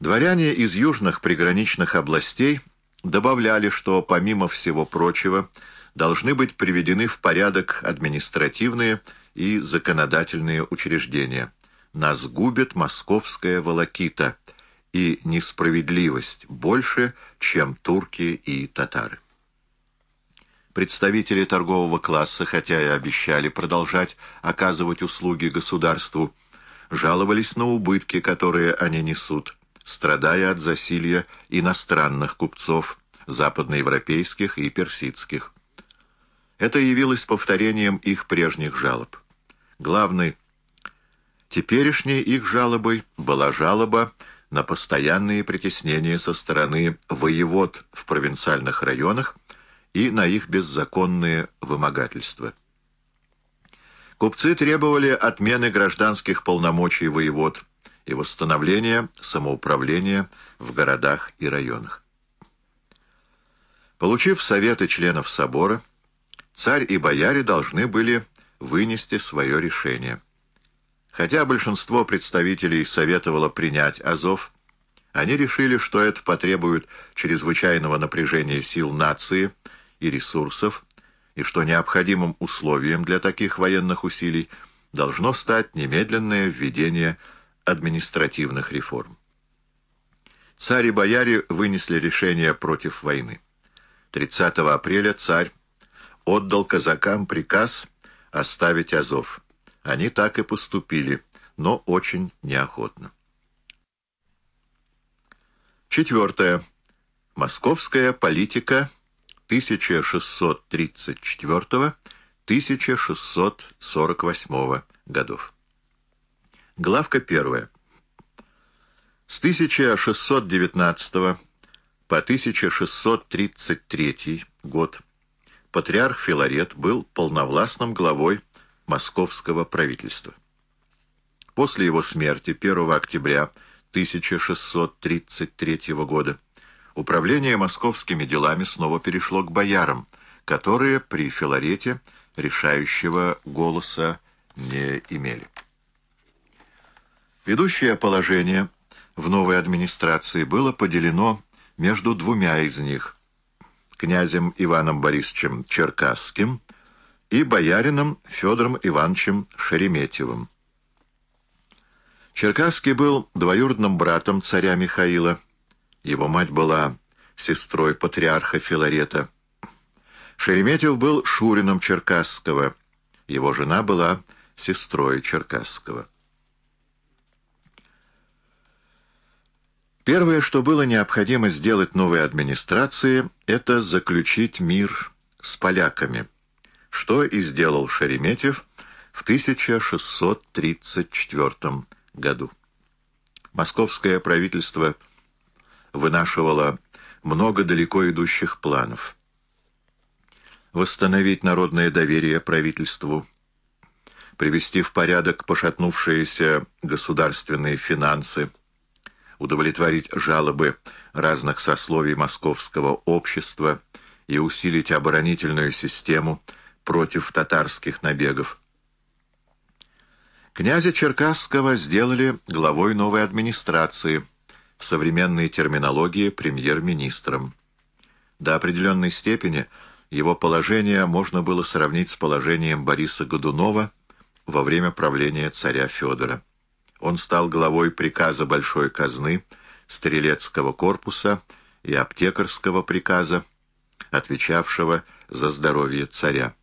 Дворяне из южных приграничных областей добавляли, что, помимо всего прочего, должны быть приведены в порядок административные и законодательные учреждения. Нас губит московская волокита и несправедливость больше, чем турки и татары. Представители торгового класса, хотя и обещали продолжать оказывать услуги государству, жаловались на убытки, которые они несут, страдая от засилья иностранных купцов, западноевропейских и персидских. Это явилось повторением их прежних жалоб. Главной теперешней их жалобой была жалоба на постоянные притеснения со стороны воевод в провинциальных районах и на их беззаконные вымогательства. Купцы требовали отмены гражданских полномочий воевод и восстановления самоуправления в городах и районах. Получив советы членов собора, царь и бояре должны были вынести свое решение. Хотя большинство представителей советовало принять Азов, они решили, что это потребует чрезвычайного напряжения сил нации и ресурсов, и что необходимым условием для таких военных усилий должно стать немедленное введение административных реформ. Царь и бояре вынесли решение против войны. 30 апреля царь отдал казакам приказ оставить Азов. Они так и поступили, но очень неохотно. Четвертое. Московская политика 1634-1648 годов. Главка первая. С 1619 по 1633 год патриарх Филарет был полновластным главой московского правительства. После его смерти 1 октября 1633 года управление московскими делами снова перешло к боярам, которые при Филарете решающего голоса не имели. Ведущее положение в новой администрации было поделено между двумя из них – князем Иваном Борисовичем Черкасским и боярином Федором Ивановичем Шереметьевым. Черкасский был двоюродным братом царя Михаила – его мать была сестрой патриарха Филарета. Шереметьев был шурином Черкасского. Его жена была сестрой Черкасского. Первое, что было необходимо сделать новой администрации, это заключить мир с поляками, что и сделал Шереметьев в 1634 году. Московское правительство – вынашивала много далеко идущих планов. Восстановить народное доверие правительству, привести в порядок пошатнувшиеся государственные финансы, удовлетворить жалобы разных сословий московского общества и усилить оборонительную систему против татарских набегов. Князя Черкасского сделали главой новой администрации – в современной терминологии премьер-министром. До определенной степени его положение можно было сравнить с положением Бориса Годунова во время правления царя Федора. Он стал главой приказа Большой казны, стрелецкого корпуса и аптекарского приказа, отвечавшего за здоровье царя.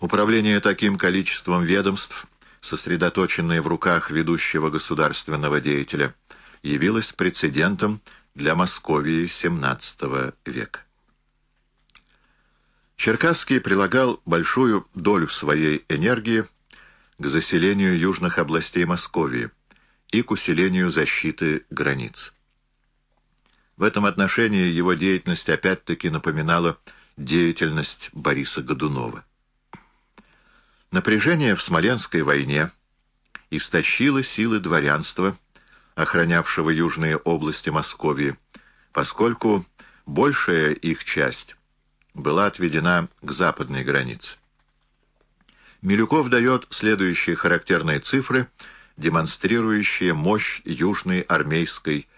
Управление таким количеством ведомств, сосредоточенное в руках ведущего государственного деятеля, явилась прецедентом для Московии XVII века. Черкасский прилагал большую долю своей энергии к заселению южных областей Московии и к усилению защиты границ. В этом отношении его деятельность опять-таки напоминала деятельность Бориса Годунова. Напряжение в Смоленской войне истощило силы дворянства охранявшего южные области Московии, поскольку большая их часть была отведена к западной границе. Милюков дает следующие характерные цифры демонстрирующее мощь Южной армейской